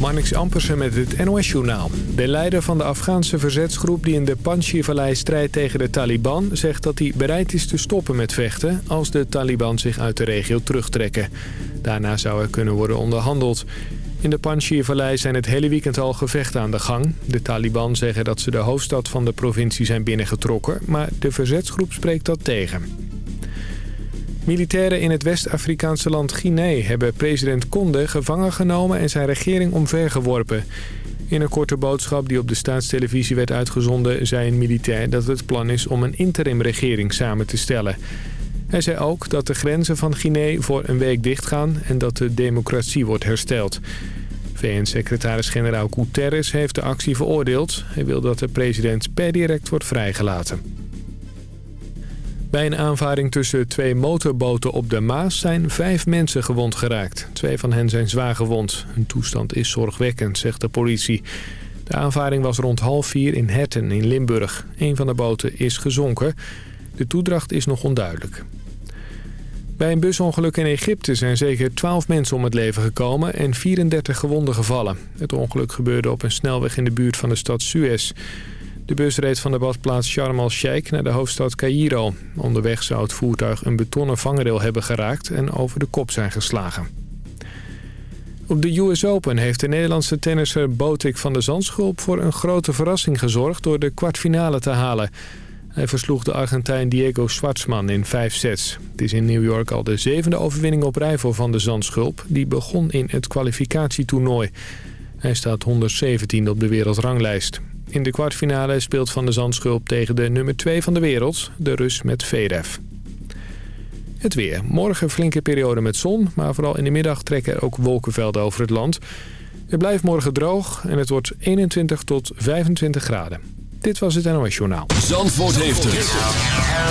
Marnix Ampersen met het NOS-journaal. De leider van de Afghaanse verzetsgroep die in de Panjshir-vallei strijdt tegen de Taliban... zegt dat hij bereid is te stoppen met vechten als de Taliban zich uit de regio terugtrekken. Daarna zou er kunnen worden onderhandeld. In de Panjshir-vallei zijn het hele weekend al gevechten aan de gang. De Taliban zeggen dat ze de hoofdstad van de provincie zijn binnengetrokken... maar de verzetsgroep spreekt dat tegen. Militairen in het West-Afrikaanse land Guinea hebben president Conde gevangen genomen en zijn regering omvergeworpen. In een korte boodschap die op de staatstelevisie werd uitgezonden zei een militair dat het plan is om een interimregering samen te stellen. Hij zei ook dat de grenzen van Guinea voor een week dichtgaan en dat de democratie wordt hersteld. VN-secretaris-generaal Guterres heeft de actie veroordeeld. Hij wil dat de president per direct wordt vrijgelaten. Bij een aanvaring tussen twee motorboten op de Maas zijn vijf mensen gewond geraakt. Twee van hen zijn zwaar gewond. Hun toestand is zorgwekkend, zegt de politie. De aanvaring was rond half vier in Herten in Limburg. Een van de boten is gezonken. De toedracht is nog onduidelijk. Bij een busongeluk in Egypte zijn zeker 12 mensen om het leven gekomen en 34 gewonden gevallen. Het ongeluk gebeurde op een snelweg in de buurt van de stad Suez. De bus reed van de badplaats Sharm el-Sheikh naar de hoofdstad Cairo. Onderweg zou het voertuig een betonnen vangrail hebben geraakt en over de kop zijn geslagen. Op de US Open heeft de Nederlandse tennisser Botik van de Zandschulp voor een grote verrassing gezorgd door de kwartfinale te halen. Hij versloeg de Argentijn Diego Schwartzman in vijf sets. Het is in New York al de zevende overwinning op rij voor Van de Zandschulp. Die begon in het kwalificatietoernooi. Hij staat 117 op de wereldranglijst. In de kwartfinale speelt Van de Zandschulp tegen de nummer 2 van de wereld, de Rus met Vedev. Het weer. Morgen flinke periode met zon, maar vooral in de middag trekken er ook wolkenvelden over het land. Het blijft morgen droog en het wordt 21 tot 25 graden. Dit was het NOS Journaal. Zandvoort heeft het.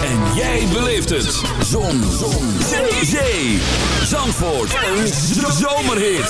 En jij beleeft het. Zon. zon. Zee. Zee. Zandvoort. Een zomerhit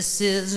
this is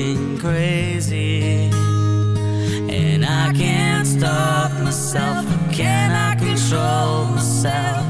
Going crazy. And I can't stop myself. Can I control myself?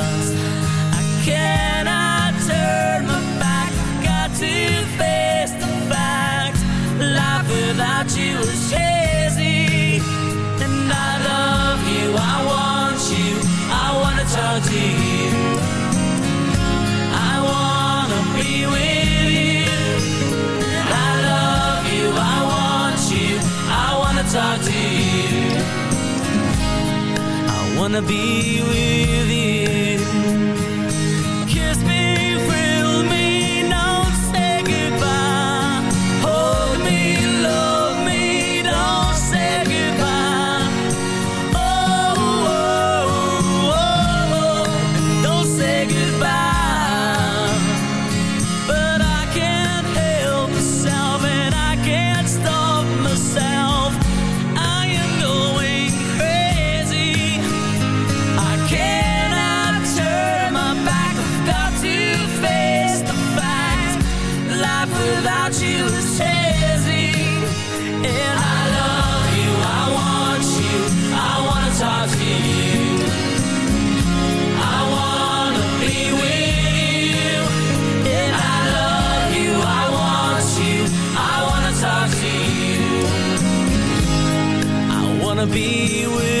Wanna be with you. Wanna be with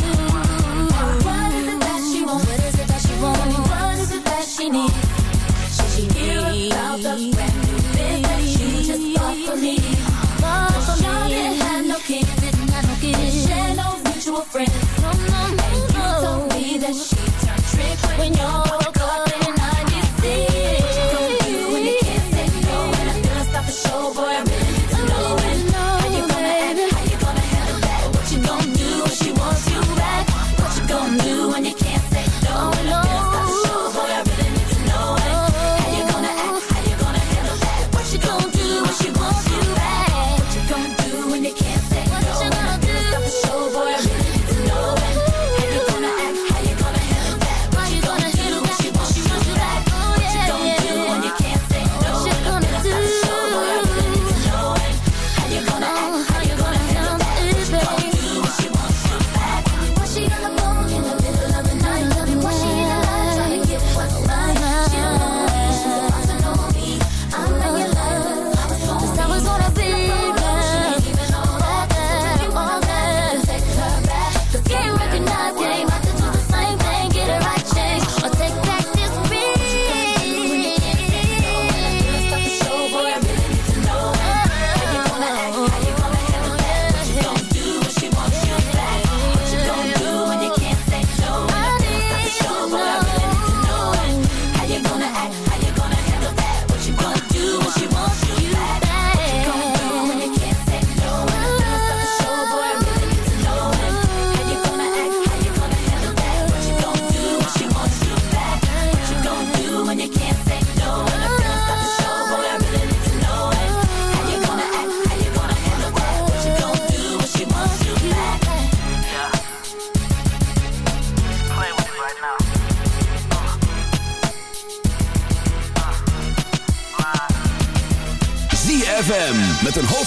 when you're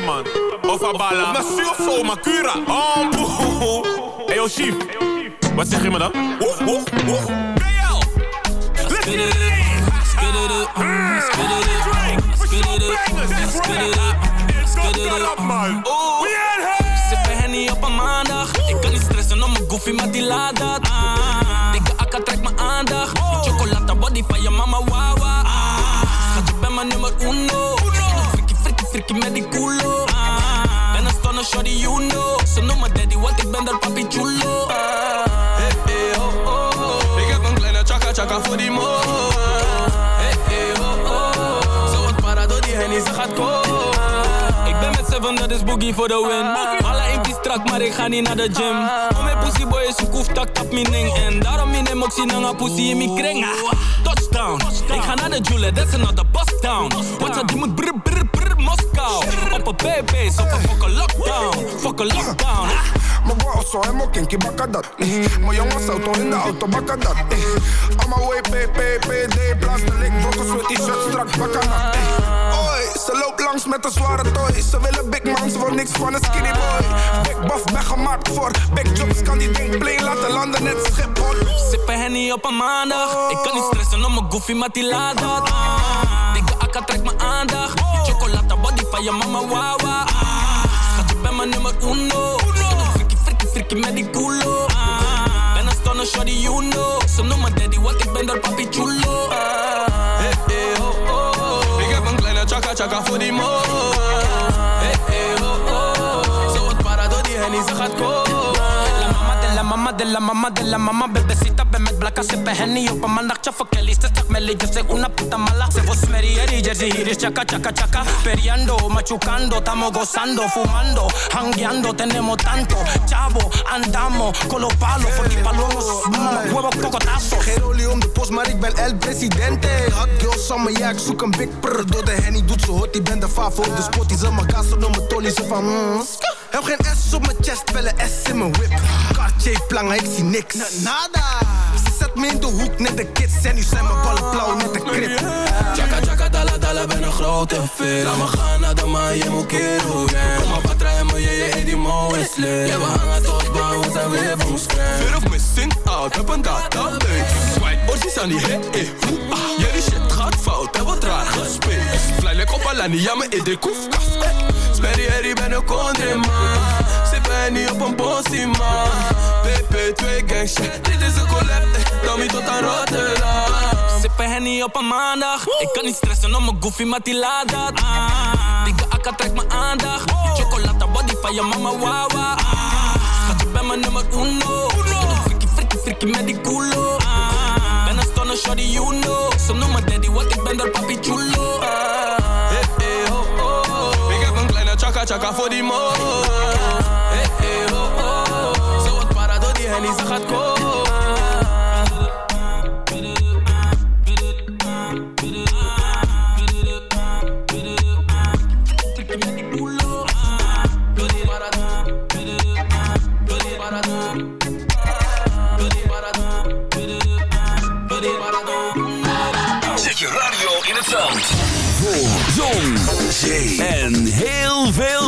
Man. Of Abala. Monsieur of zo, Makura. Oh, boe. Hey, yo, chief. Wat zeg je me dan? Oeh, oeh, oeh. BL. Let's get it in. Spit it up, spit it up, spit it up, spit it up, spit it up. Oeh, sippen Henny op een maandag. Ik kan niet stressen om mijn goofy, maar die laat dat. Ah, dikke akka trekt mijn aandacht. Chocolata body van je mama, wawa. Ah, schat, je bent mijn nummer uno. Frikkie met die culo. Ah, ben een stunner, shorty, you know. Ze noemen daddy, want ik ben daar papi chulo. Ah, hey, hey, oh, oh, oh. Ik heb een kleine chaka chaka voor die mo. Hey, hey, oh, oh. Zo wat para door die hennie, ze gaat komen. Ik ben met seven, dat is boogie voor de win. Alle ik die strak, maar ik ga niet naar de gym. Om mijn pussy boy is een koef, tak tap mijn ding. En daarom in hem ook zien een pussy in mijn kring. Ah, Touchdown, ik ga naar de Jule, that's another bust down. Wat je die moet brr brr Moskou. Op een baby's, op een fucking lockdown. Fucking lockdown. ah. Mijn boy zo helemaal kinky bakken dat. eh. Mijn jongens auto in de auto bakken dat. On my way, PPPD, blaas de lik, brokken, sweat t-shirt, strak bakken dat. eh. Oi, ze loopt langs met een zware toy. Ze willen big man, ze wil niks van een skinny boy. Big buff, ben gemaakt voor big jobs, kan die ding plane laten landen net Schiphol. Sippen Henny op een maandag. Ik kan niet stressen om mijn goofy, maar die laat dat. Ah, dikke akka trekt mijn aandacht. Je mama, wawa. Ah, schat, je bent mijn nummer uno. Frikkie, frikkie, frikkie met die culo. Ah, ben een you know. Ze noemen daddy, want ik ben daar papi chulo. Ah, hey, oh, oh, heb een kleine chaka chaka voor die mo. Oh, oh. Zo wat para door die hennie, ze gaat komen. La mama de la de de mama Bebecita ben met blakka sippen henny op een maandagje voor Kelly yo soy una puta mala Se vos merieri, jersey hier is chaka chaka chaka Periando, machucando, tamo gozando Fumando, hangueando, tenemos tanto Chavo, andamos con los palos Voor die palomos, mm, huevo cocotazo Geen om de post, maar ik ben El Presidente. Hot girl summer, ja, ik zoek een big prr. Door de henny doet ze hot, die ben de favo. De spot, die ze mijn door mijn tolly, ze van mm. Heb geen S op mijn chest, wel een S in mijn whip. Cartier plangen, ik zie niks. Nada. Ze zet me in de hoek, net de kids. En nu zijn mijn ballen blauw, net de krip. Chaka chaka dala dala ben een grote fit Laat me gaan naar de maan, je moet kero yeah. Kom maar patra en me, je je die mo is Ja we hangen tot bang, we zijn weer van scratch Ver of missing out, heb een database. Swipe, orsies aan die hit, eh. hoe, ah. Jullie shit gaat fout, heb wat raar gespeeld. Fly like op Alani, ja, me in de koefkast. Sperry, Harry, ben een country man. Sippen niet op een bossie man. PP2 gang shit, dit is een collab, eh. Tommy tot aan Rotterdam. Sippen Henny op een maandag. Ik kan niet stressen om mijn goofy, maar die laat dat. Ah, Dikke akka trekt mijn aandacht. Chocolata body van je mama, wawa ah, Schat, je bent mijn nummer uno. Frikkie, frikkie, frikkie met die culo. Ah, Ben een stunner, shorty, you know. Ze noemen daddy, want ik ben daar papi chulo. Ah, chaka voor die mo. hey, hey, oh, oh, oh. Zo wat para door die zon, zee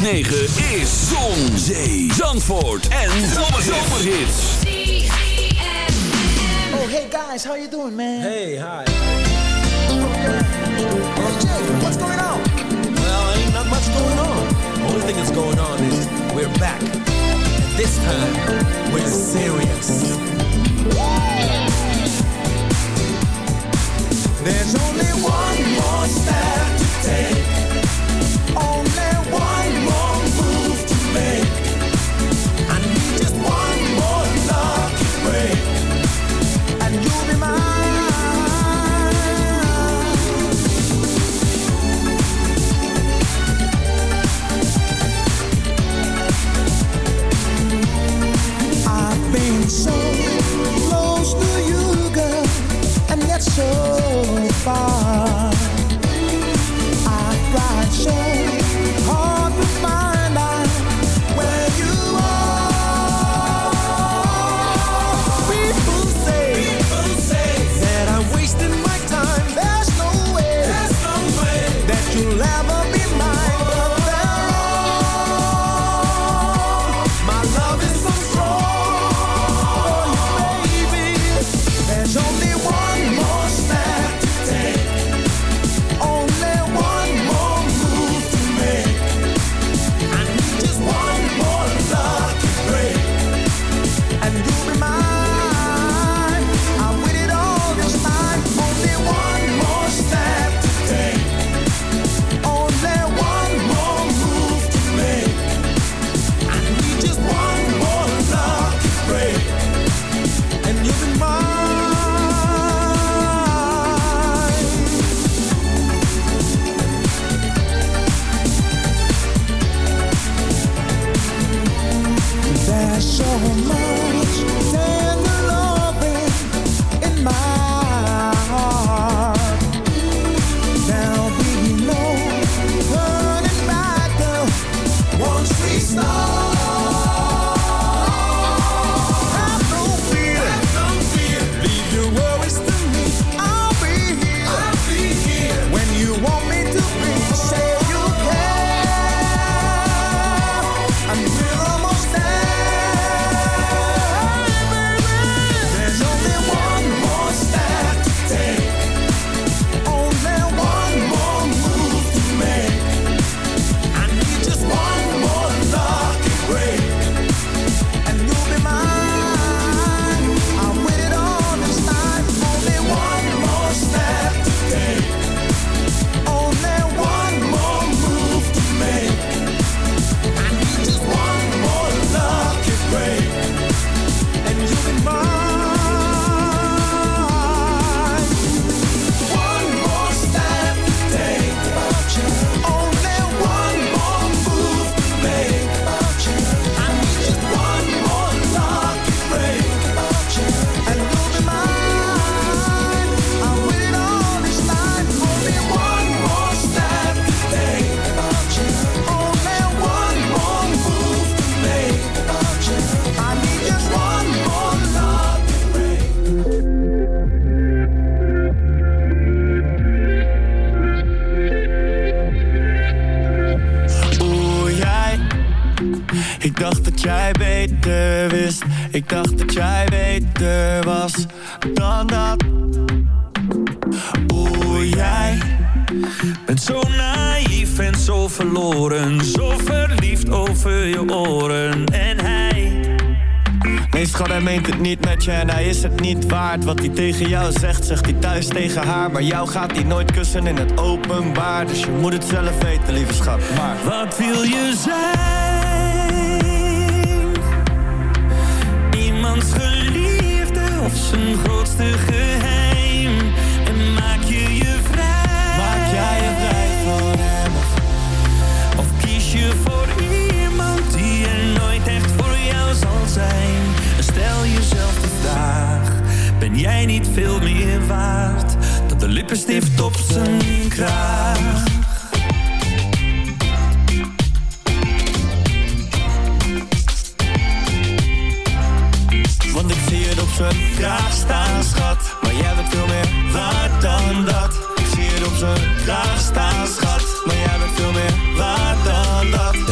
negen. far tegen haar Maar jou gaat die nooit kussen in het openbaar. Dus je moet het zelf weten, lieve schat. Maar wat wil je zijn? Iemands geliefde of zijn grootste geheim? Dat waard lippen de lippenstift op zijn kraag. Want ik zie het op zijn kraag staan, schat. Maar jij bent veel meer waard dan dat. Ik zie het op zijn kraag staan, schat. Maar jij bent veel meer waard dan dat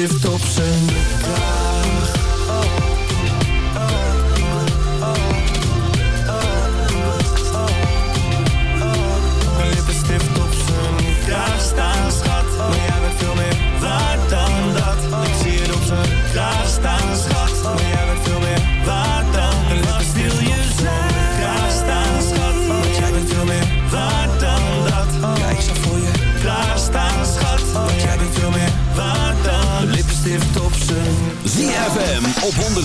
De lippenstift op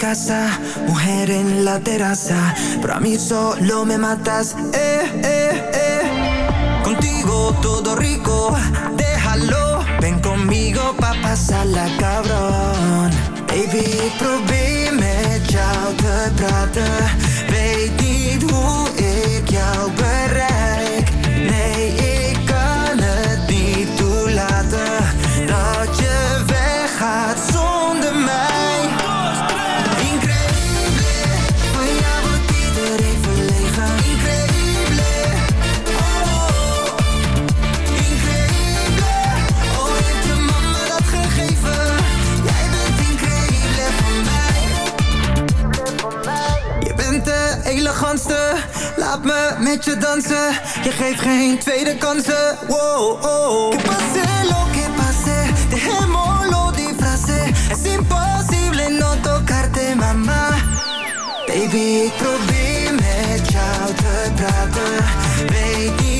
casa, mujer en la terraza, pero a mí solo me matas, eh, eh, eh. Contigo todo rico, déjalo, ven conmigo pa' pasarla cabrón. Baby, ik probeer met te praten, weet niet hoe ik jou bereik. Nee, ik kan het niet toelaten, dat je weggaat met je dansen. Geeft geen tweede kansen. Wow, oh. Que pase lo que pase, dejémoslo de frase. Es imposible no tocarte, mama. Baby, ik probeer met jou te praten. baby